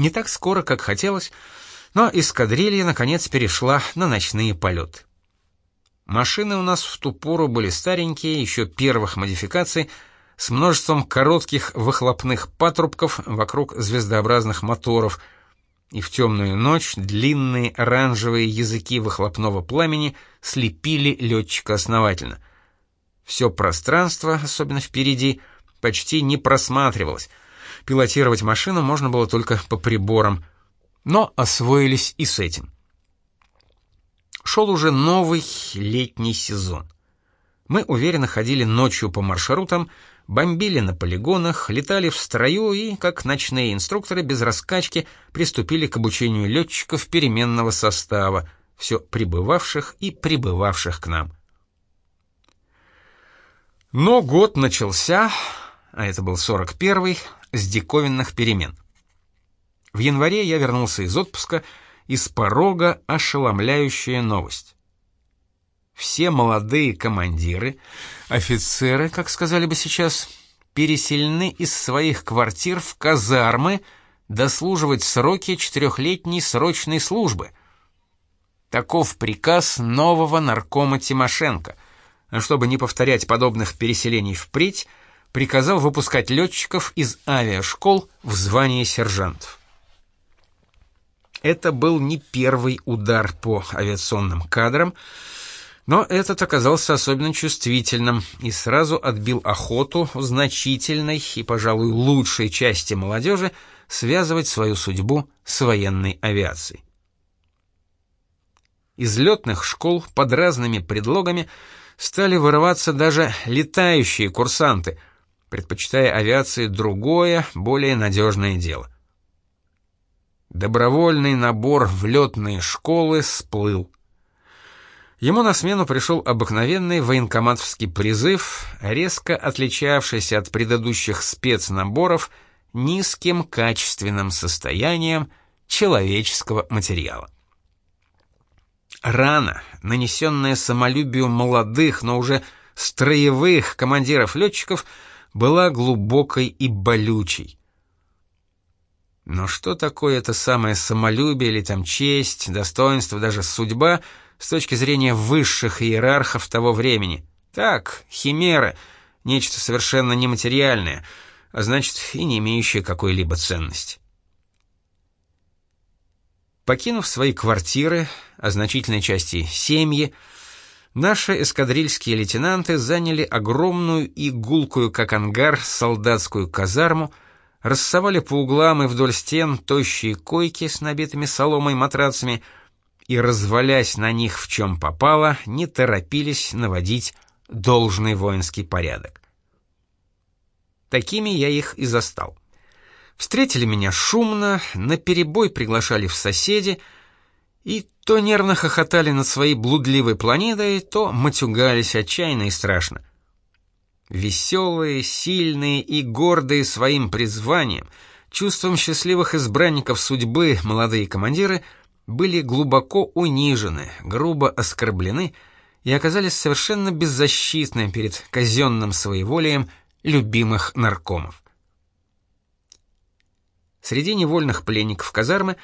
Не так скоро, как хотелось, но эскадрилья наконец перешла на ночные полеты. Машины у нас в ту пору были старенькие, еще первых модификаций, с множеством коротких выхлопных патрубков вокруг звездообразных моторов, и в темную ночь длинные оранжевые языки выхлопного пламени слепили летчика основательно. Все пространство, особенно впереди, почти не просматривалось. Пилотировать машину можно было только по приборам, но освоились и с этим. Шел уже новый летний сезон. Мы уверенно ходили ночью по маршрутам, бомбили на полигонах, летали в строю и, как ночные инструкторы без раскачки, приступили к обучению летчиков переменного состава, все прибывавших и прибывавших к нам. Но год начался, а это был 41-й, с диковинных перемен. В январе я вернулся из отпуска из порога ошеломляющая новость. Все молодые командиры, офицеры, как сказали бы сейчас, переселены из своих квартир в казармы дослуживать сроки четырехлетней срочной службы. Таков приказ нового наркома Тимошенко. А чтобы не повторять подобных переселений впредь, приказал выпускать летчиков из авиашкол в звании сержантов. Это был не первый удар по авиационным кадрам, но этот оказался особенно чувствительным и сразу отбил охоту значительной и, пожалуй, лучшей части молодежи связывать свою судьбу с военной авиацией. Из летных школ под разными предлогами стали вырываться даже летающие курсанты, предпочитая авиации другое, более надежное дело — Добровольный набор в летные школы сплыл. Ему на смену пришел обыкновенный военкоматовский призыв, резко отличавшийся от предыдущих спецнаборов низким качественным состоянием человеческого материала. Рана, нанесенная самолюбию молодых, но уже строевых командиров-летчиков, была глубокой и болючей. Но что такое это самое самолюбие или там честь, достоинство, даже судьба с точки зрения высших иерархов того времени? Так, химера, нечто совершенно нематериальное, а значит и не имеющее какой-либо ценности. Покинув свои квартиры, а значительной части семьи, наши эскадрильские лейтенанты заняли огромную и гулкую, как ангар, солдатскую казарму, рассовали по углам и вдоль стен тощие койки с набитыми соломой матрацами и, развалясь на них в чем попало, не торопились наводить должный воинский порядок. Такими я их и застал. Встретили меня шумно, наперебой приглашали в соседи и то нервно хохотали над своей блудливой планетой, то матюгались отчаянно и страшно. Веселые, сильные и гордые своим призванием, чувством счастливых избранников судьбы молодые командиры были глубоко унижены, грубо оскорблены и оказались совершенно беззащитны перед казенным своеволием любимых наркомов. Среди невольных пленников казармы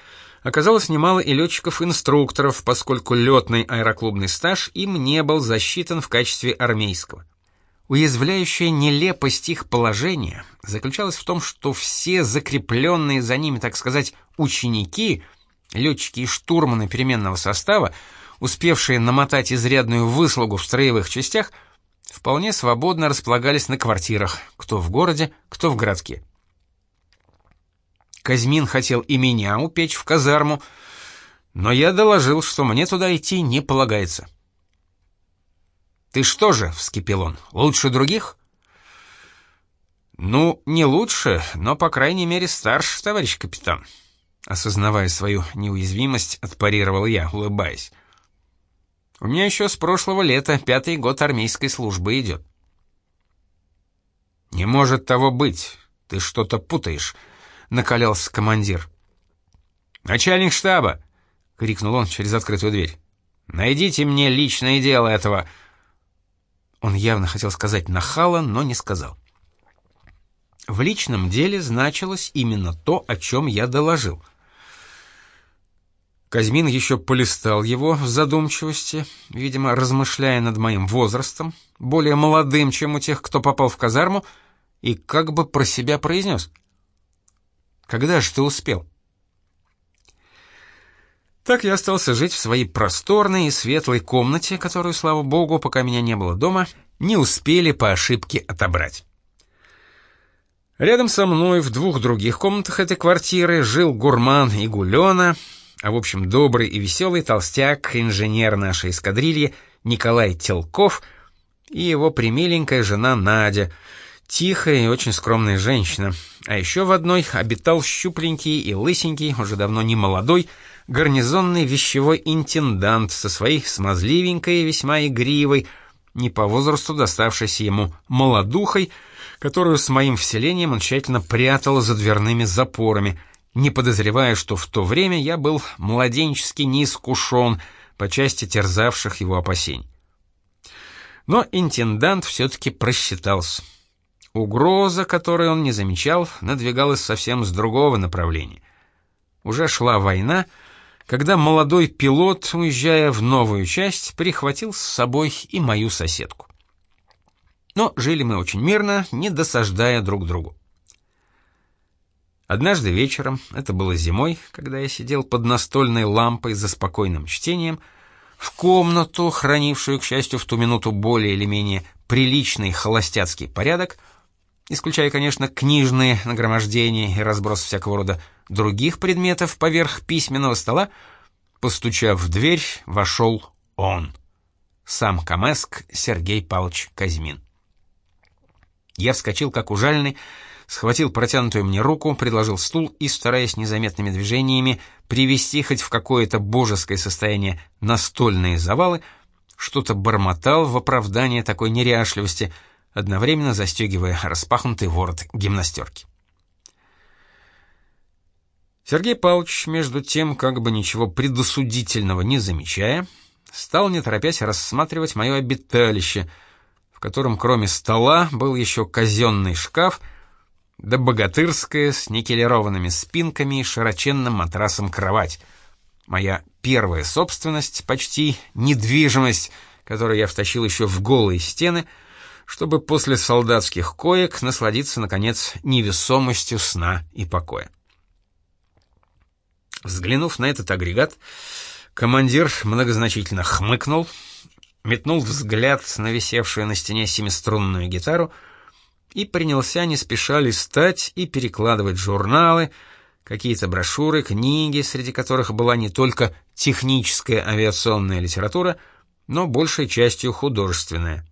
оказалось немало и летчиков-инструкторов, поскольку летный аэроклубный стаж им не был засчитан в качестве армейского. Уязвляющая нелепость их положения заключалась в том, что все закрепленные за ними, так сказать, ученики, летчики и штурманы переменного состава, успевшие намотать изрядную выслугу в строевых частях, вполне свободно располагались на квартирах, кто в городе, кто в городке. Казьмин хотел и меня упечь в казарму, но я доложил, что мне туда идти не полагается. «Ты что же?» — вскипел он. «Лучше других?» «Ну, не лучше, но, по крайней мере, старше, товарищ капитан». Осознавая свою неуязвимость, отпарировал я, улыбаясь. «У меня еще с прошлого лета пятый год армейской службы идет». «Не может того быть. Ты что-то путаешь», — накалялся командир. «Начальник штаба!» — крикнул он через открытую дверь. «Найдите мне личное дело этого...» Он явно хотел сказать «нахала», но не сказал. В личном деле значилось именно то, о чем я доложил. Казьмин еще полистал его в задумчивости, видимо, размышляя над моим возрастом, более молодым, чем у тех, кто попал в казарму, и как бы про себя произнес. «Когда же ты успел?» Так я остался жить в своей просторной и светлой комнате, которую, слава богу, пока меня не было дома, не успели по ошибке отобрать. Рядом со мной в двух других комнатах этой квартиры жил гурман и гулена, а в общем добрый и веселый толстяк, инженер нашей эскадрильи Николай Телков и его примиленькая жена Надя, тихая и очень скромная женщина. А еще в одной обитал щупленький и лысенький, уже давно не молодой, гарнизонный вещевой интендант со своей смазливенькой весьма игривой, не по возрасту доставшейся ему молодухой, которую с моим вселением он тщательно прятал за дверными запорами, не подозревая, что в то время я был младенчески неискушен по части терзавших его опасений. Но интендант все-таки просчитался. Угроза, которую он не замечал, надвигалась совсем с другого направления. Уже шла война, когда молодой пилот, уезжая в новую часть, прихватил с собой и мою соседку. Но жили мы очень мирно, не досаждая друг другу. Однажды вечером, это было зимой, когда я сидел под настольной лампой за спокойным чтением, в комнату, хранившую, к счастью, в ту минуту более или менее приличный холостяцкий порядок, исключая, конечно, книжные нагромождения и разброс всякого рода других предметов поверх письменного стола, постучав в дверь, вошел он. Сам Камеск Сергей Павлович Казьмин. Я вскочил как ужаленный, схватил протянутую мне руку, предложил стул и, стараясь незаметными движениями привести хоть в какое-то божеское состояние настольные завалы, что-то бормотал в оправдание такой неряшливости, одновременно застегивая распахнутый ворот гимнастерки. Сергей Павлович, между тем, как бы ничего предосудительного не замечая, стал не торопясь рассматривать мое обиталище, в котором кроме стола был еще казенный шкаф, да богатырская с никелированными спинками и широченным матрасом кровать. Моя первая собственность, почти недвижимость, которую я втащил еще в голые стены, чтобы после солдатских коек насладиться, наконец, невесомостью сна и покоя. Взглянув на этот агрегат, командир многозначительно хмыкнул, метнул взгляд на висевшую на стене семиструнную гитару и принялся не спеша листать и перекладывать журналы, какие-то брошюры, книги, среди которых была не только техническая авиационная литература, но большей частью художественная.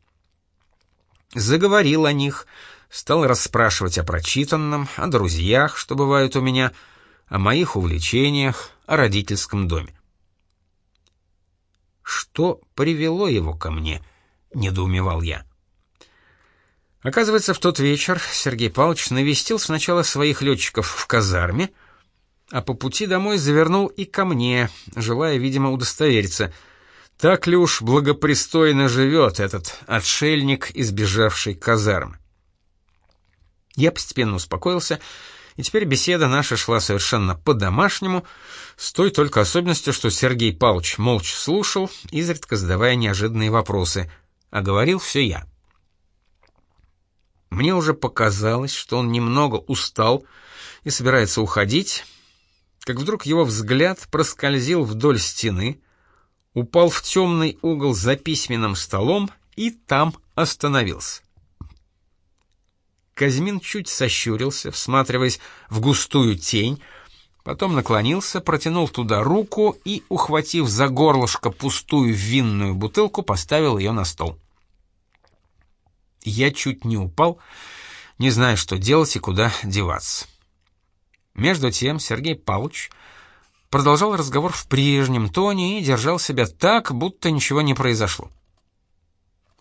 Заговорил о них, стал расспрашивать о прочитанном, о друзьях, что бывают у меня — о моих увлечениях, о родительском доме. Что привело его ко мне, недоумевал я. Оказывается, в тот вечер Сергей Павлович навестил сначала своих летчиков в казарме, а по пути домой завернул и ко мне, желая, видимо, удостовериться, так ли уж благопристойно живет этот отшельник, избежавший казармы. Я постепенно успокоился и теперь беседа наша шла совершенно по-домашнему, с той только особенностью, что Сергей Павлович молча слушал, изредка задавая неожиданные вопросы, а говорил все я. Мне уже показалось, что он немного устал и собирается уходить, как вдруг его взгляд проскользил вдоль стены, упал в темный угол за письменным столом и там остановился. Казьмин чуть сощурился, всматриваясь в густую тень, потом наклонился, протянул туда руку и, ухватив за горлышко пустую винную бутылку, поставил ее на стол. Я чуть не упал, не зная, что делать и куда деваться. Между тем Сергей Павлович продолжал разговор в прежнем тоне и держал себя так, будто ничего не произошло.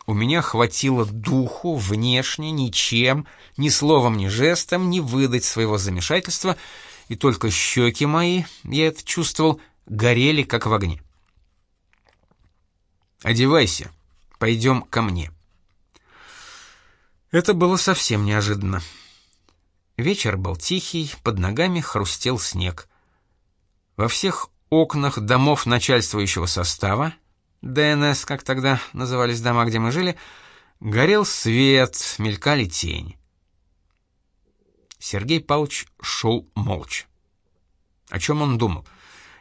У меня хватило духу внешне ничем, ни словом, ни жестом не выдать своего замешательства, и только щеки мои, я это чувствовал, горели как в огне. «Одевайся, пойдем ко мне». Это было совсем неожиданно. Вечер был тихий, под ногами хрустел снег. Во всех окнах домов начальствующего состава, ДНС, как тогда назывались дома, где мы жили, горел свет, мелькали тени. Сергей Павлович шел молча. О чем он думал?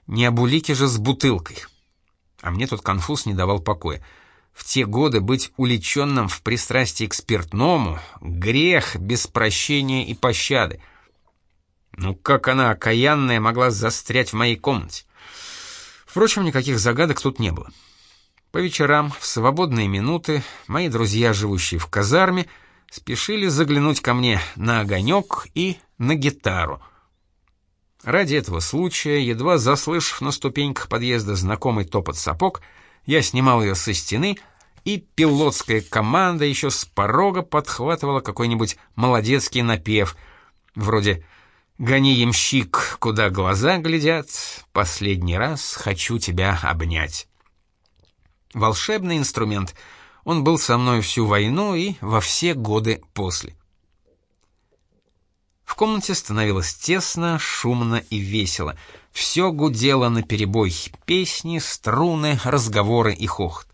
Не об улике же с бутылкой. А мне тот конфуз не давал покоя. В те годы быть уличенным в пристрастии к спиртному — грех без прощения и пощады. Ну как она, окаянная, могла застрять в моей комнате? Впрочем, никаких загадок тут не было. По вечерам, в свободные минуты, мои друзья, живущие в казарме, спешили заглянуть ко мне на огонек и на гитару. Ради этого случая, едва заслышав на ступеньках подъезда знакомый топот сапог, я снимал ее со стены, и пилотская команда еще с порога подхватывала какой-нибудь молодецкий напев, вроде «Гони, ямщик, куда глаза глядят, последний раз хочу тебя обнять». Волшебный инструмент. Он был со мной всю войну и во все годы после. В комнате становилось тесно, шумно и весело. Все гудело наперебой: песни, струны, разговоры и хохот.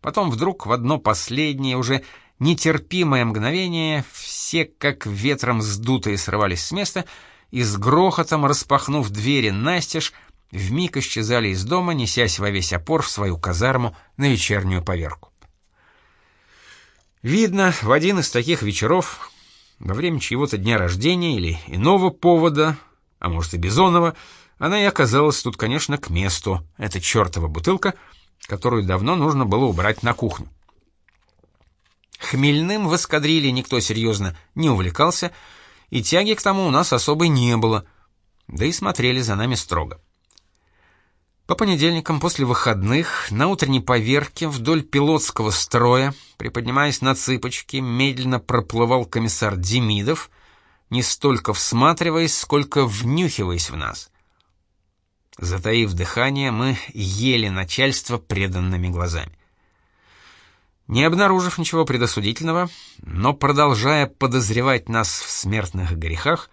Потом вдруг в одно последнее, уже нетерпимое мгновение все как ветром сдутые срывались с места и с грохотом распахнув двери настежь, вмиг исчезали из дома, несясь во весь опор в свою казарму на вечернюю поверку. Видно, в один из таких вечеров, во время чьего-то дня рождения или иного повода, а может и Бизонова, она и оказалась тут, конечно, к месту, эта чертова бутылка, которую давно нужно было убрать на кухню. Хмельным в эскадрилье никто серьезно не увлекался, и тяги к тому у нас особой не было, да и смотрели за нами строго. По понедельникам после выходных на утренней поверке вдоль пилотского строя, приподнимаясь на цыпочки, медленно проплывал комиссар Демидов, не столько всматриваясь, сколько внюхиваясь в нас. Затаив дыхание, мы ели начальство преданными глазами. Не обнаружив ничего предосудительного, но продолжая подозревать нас в смертных грехах,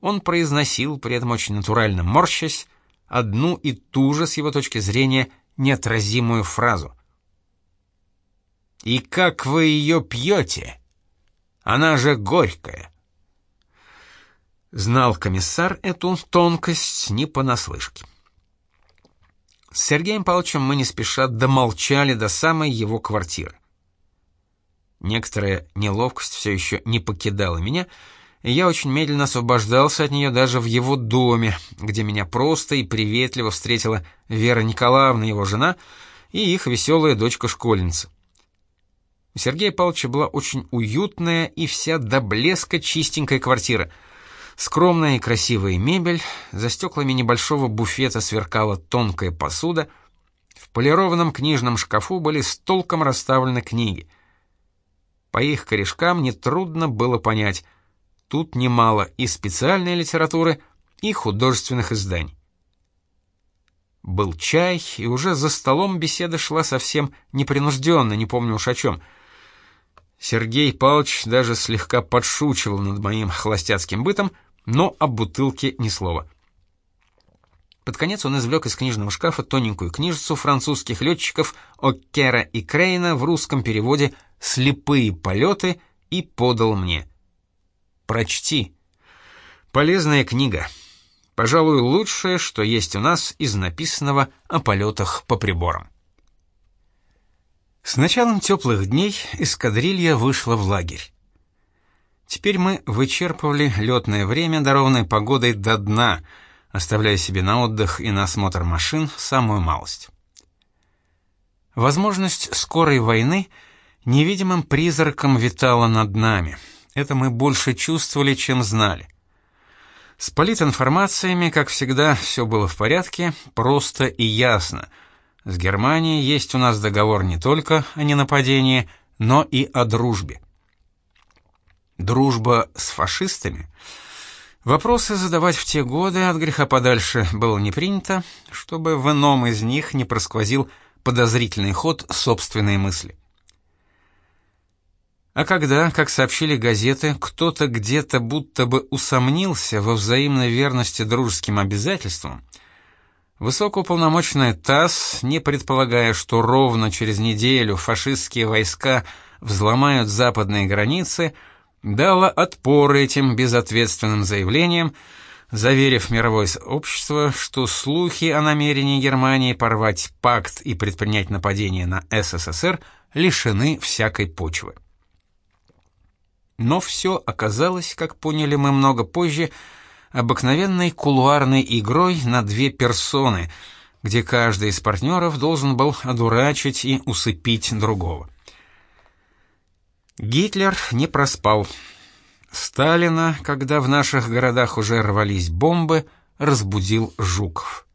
он произносил, при этом очень натурально морщась, одну и ту же, с его точки зрения, неотразимую фразу. «И как вы ее пьете? Она же горькая!» Знал комиссар эту тонкость не понаслышке. С Сергеем Павловичем мы не спеша домолчали до самой его квартиры. Некоторая неловкость все еще не покидала меня, и я очень медленно освобождался от нее даже в его доме, где меня просто и приветливо встретила Вера Николаевна, его жена, и их веселая дочка-школьница. У Сергея Павловича была очень уютная и вся до блеска чистенькая квартира. Скромная и красивая мебель, за стеклами небольшого буфета сверкала тонкая посуда, в полированном книжном шкафу были с толком расставлены книги. По их корешкам нетрудно было понять — Тут немало и специальной литературы, и художественных изданий. Был чай, и уже за столом беседа шла совсем непринужденно, не помню уж о чем. Сергей Павлович даже слегка подшучивал над моим холостяцким бытом, но о бутылке ни слова. Под конец он извлек из книжного шкафа тоненькую книжицу французских летчиков Оккера и Крейна в русском переводе «Слепые полеты» и подал мне. Прочти. Полезная книга. Пожалуй, лучшее, что есть у нас из написанного о полетах по приборам. С началом теплых дней эскадрилья вышла в лагерь. Теперь мы вычерпывали летное время, дарованное погодой до дна, оставляя себе на отдых и на осмотр машин самую малость. Возможность скорой войны невидимым призраком витала над нами — это мы больше чувствовали, чем знали. С политинформациями, как всегда, все было в порядке, просто и ясно. С Германией есть у нас договор не только о ненападении, но и о дружбе. Дружба с фашистами? Вопросы задавать в те годы от греха подальше было не принято, чтобы в ином из них не просквозил подозрительный ход собственной мысли. А когда, как сообщили газеты, кто-то где-то будто бы усомнился во взаимной верности дружеским обязательствам, высокоуполномоченная ТАСС, не предполагая, что ровно через неделю фашистские войска взломают западные границы, дала отпор этим безответственным заявлениям, заверив мировое общество, что слухи о намерении Германии порвать пакт и предпринять нападение на СССР лишены всякой почвы. Но все оказалось, как поняли мы много позже, обыкновенной кулуарной игрой на две персоны, где каждый из партнеров должен был одурачить и усыпить другого. Гитлер не проспал. Сталина, когда в наших городах уже рвались бомбы, разбудил Жуков.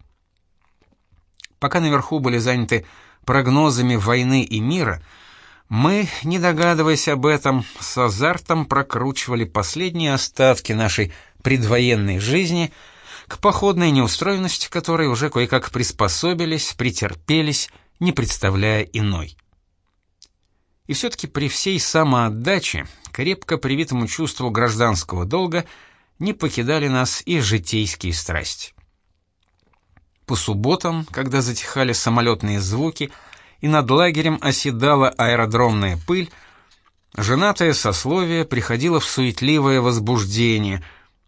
Пока наверху были заняты прогнозами войны и мира, мы, не догадываясь об этом, с азартом прокручивали последние остатки нашей предвоенной жизни к походной неустроенности, которой уже кое-как приспособились, претерпелись, не представляя иной. И все-таки при всей самоотдаче, крепко привитому чувству гражданского долга, не покидали нас и житейские страсти. По субботам, когда затихали самолетные звуки — и над лагерем оседала аэродромная пыль, женатое сословие приходило в суетливое возбуждение,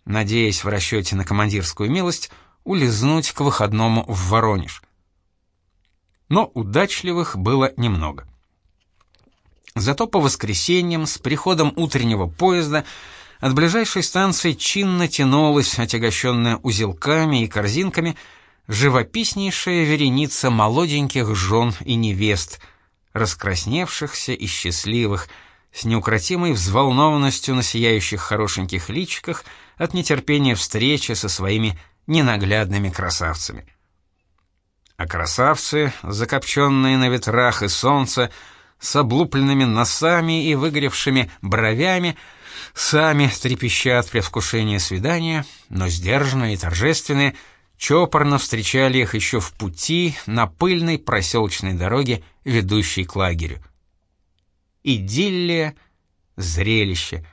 надеясь в расчете на командирскую милость улизнуть к выходному в Воронеж. Но удачливых было немного. Зато по воскресеньям с приходом утреннего поезда от ближайшей станции чинно тянулась, отягощенная узелками и корзинками, живописнейшая вереница молоденьких жен и невест, раскрасневшихся и счастливых, с неукротимой взволнованностью на сияющих хорошеньких личиках от нетерпения встречи со своими ненаглядными красавцами. А красавцы, закопченные на ветрах и солнце, с облупленными носами и выгоревшими бровями, сами трепещат при вкушении свидания, но сдержанные и торжественные — чопорно встречали их еще в пути на пыльной проселочной дороге, ведущей к лагерю. Идиллия, зрелище,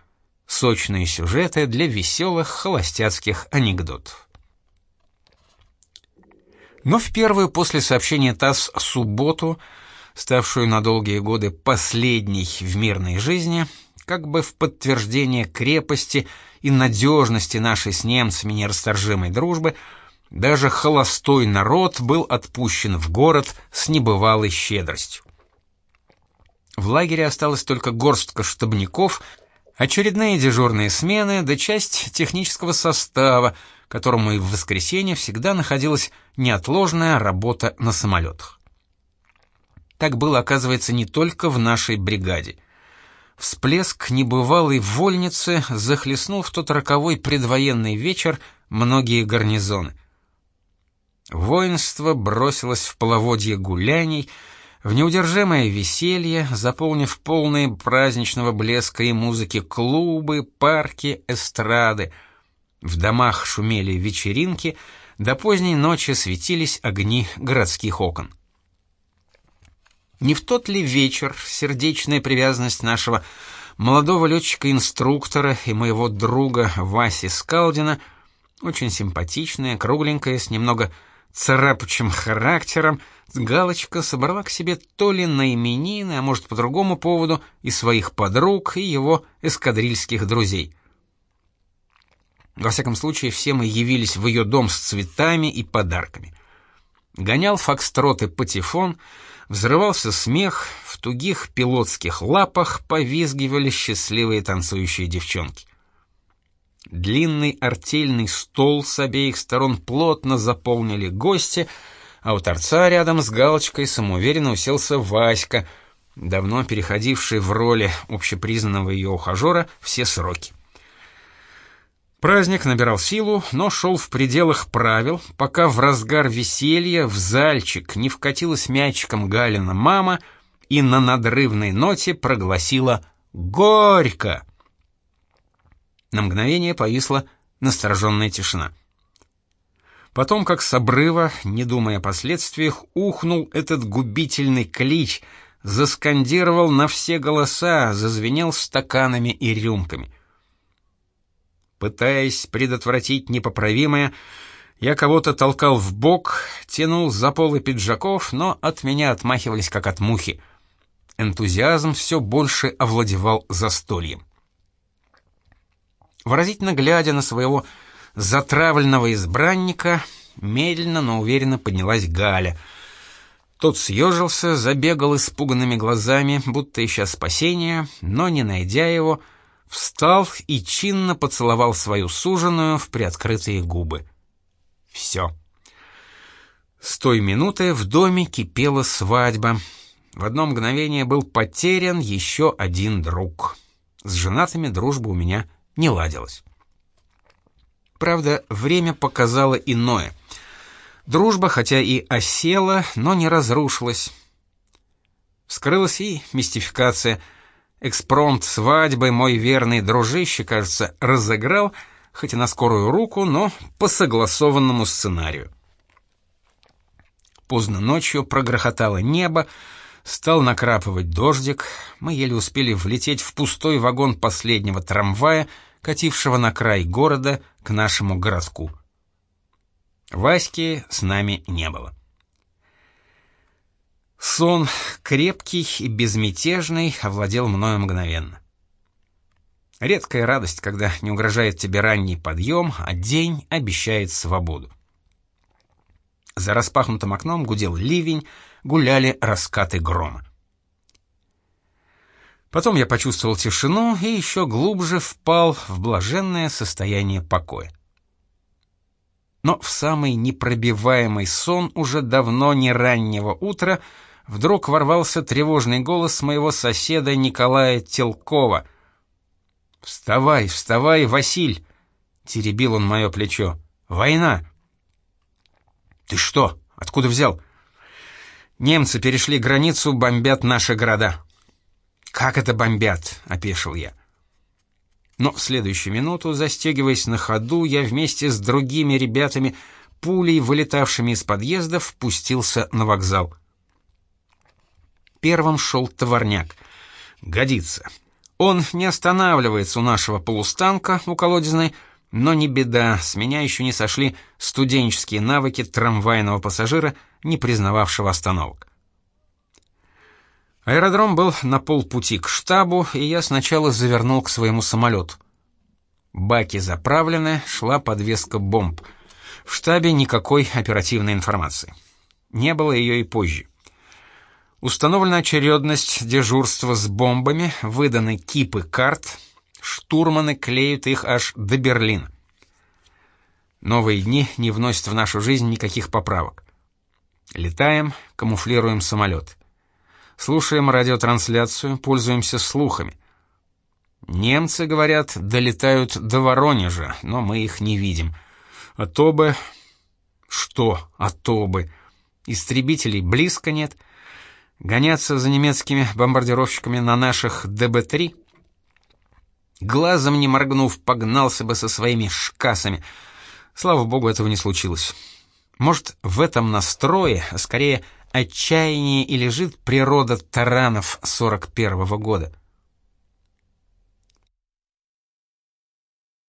сочные сюжеты для веселых холостяцких анекдотов. Но в первую после сообщения ТАСС субботу, ставшую на долгие годы последней в мирной жизни, как бы в подтверждение крепости и надежности нашей с немцами нерасторжимой дружбы, даже холостой народ был отпущен в город с небывалой щедростью. В лагере осталась только горстка штабников, очередные дежурные смены да часть технического состава, которому и в воскресенье всегда находилась неотложная работа на самолетах. Так было, оказывается, не только в нашей бригаде. Всплеск небывалой вольницы захлестнул в тот роковой предвоенный вечер многие гарнизоны — Воинство бросилось в половодье гуляний, в неудержимое веселье, заполнив полные праздничного блеска и музыки клубы, парки, эстрады. В домах шумели вечеринки, до поздней ночи светились огни городских окон. Не в тот ли вечер сердечная привязанность нашего молодого летчика-инструктора и моего друга Васи Скалдина, очень симпатичная, кругленькая, с немного царапучим характером, Галочка собрала к себе то ли на именины, а может по другому поводу, и своих подруг, и его эскадрильских друзей. Во всяком случае, все мы явились в ее дом с цветами и подарками. Гонял фокстроты патефон, взрывался смех, в тугих пилотских лапах повизгивали счастливые танцующие девчонки. Длинный артельный стол с обеих сторон плотно заполнили гости, а у торца рядом с галочкой самоуверенно уселся Васька, давно переходивший в роли общепризнанного ее ухажера все сроки. Праздник набирал силу, но шел в пределах правил, пока в разгар веселья в зальчик не вкатилась мячиком Галина мама и на надрывной ноте прогласила «Горько!». На мгновение повисла настороженная тишина. Потом, как с обрыва, не думая о последствиях, ухнул этот губительный клич, заскандировал на все голоса, зазвенел стаканами и рюмками. Пытаясь предотвратить непоправимое, я кого-то толкал в бок, тянул за полы пиджаков, но от меня отмахивались как от мухи. Энтузиазм все больше овладевал застольем. Выразительно глядя на своего затравленного избранника, медленно, но уверенно поднялась Галя. Тот съежился, забегал испуганными глазами, будто ища спасения, но, не найдя его, встал и чинно поцеловал свою суженую в приоткрытые губы. Все. С той минуты в доме кипела свадьба. В одно мгновение был потерян еще один друг. С женатыми дружба у меня не ладилась. Правда, время показало иное. Дружба, хотя и осела, но не разрушилась. Вскрылась и мистификация. Экспромт свадьбы мой верный дружище, кажется, разыграл — хоть и на скорую руку, но по согласованному сценарию. Поздно ночью прогрохотало небо, стал накрапывать дождик, мы еле успели влететь в пустой вагон последнего трамвая, катившего на край города к нашему городку. Васьки с нами не было. Сон, крепкий и безмятежный, овладел мною мгновенно. Редкая радость, когда не угрожает тебе ранний подъем, а день обещает свободу. За распахнутым окном гудел ливень, гуляли раскаты грома. Потом я почувствовал тишину и еще глубже впал в блаженное состояние покоя. Но в самый непробиваемый сон уже давно не раннего утра вдруг ворвался тревожный голос моего соседа Николая Телкова — «Вставай, вставай, Василь!» — теребил он мое плечо. «Война!» «Ты что? Откуда взял?» «Немцы перешли границу, бомбят наши города». «Как это бомбят?» — опешил я. Но в следующую минуту, застегиваясь на ходу, я вместе с другими ребятами, пулей, вылетавшими из подъездов, впустился на вокзал. Первым шел товарняк. «Годится. Он не останавливается у нашего полустанка у колодезной, но не беда, с меня еще не сошли студенческие навыки трамвайного пассажира, не признававшего остановок. Аэродром был на полпути к штабу, и я сначала завернул к своему самолету. Баки заправлены, шла подвеска бомб. В штабе никакой оперативной информации. Не было ее и позже. Установлена очередность дежурства с бомбами, выданы кипы карт, штурманы клеют их аж до Берлина. Новые дни не вносят в нашу жизнь никаких поправок. Летаем, камуфлируем самолет. Слушаем радиотрансляцию, пользуемся слухами. Немцы, говорят, долетают до Воронежа, но мы их не видим. А то бы... Что а то бы? Истребителей близко нет — Гоняться за немецкими бомбардировщиками на наших ДБ-3? Глазом не моргнув, погнался бы со своими шкасами. Слава богу, этого не случилось. Может, в этом настрое, а скорее отчаянии и лежит природа таранов 41-го года.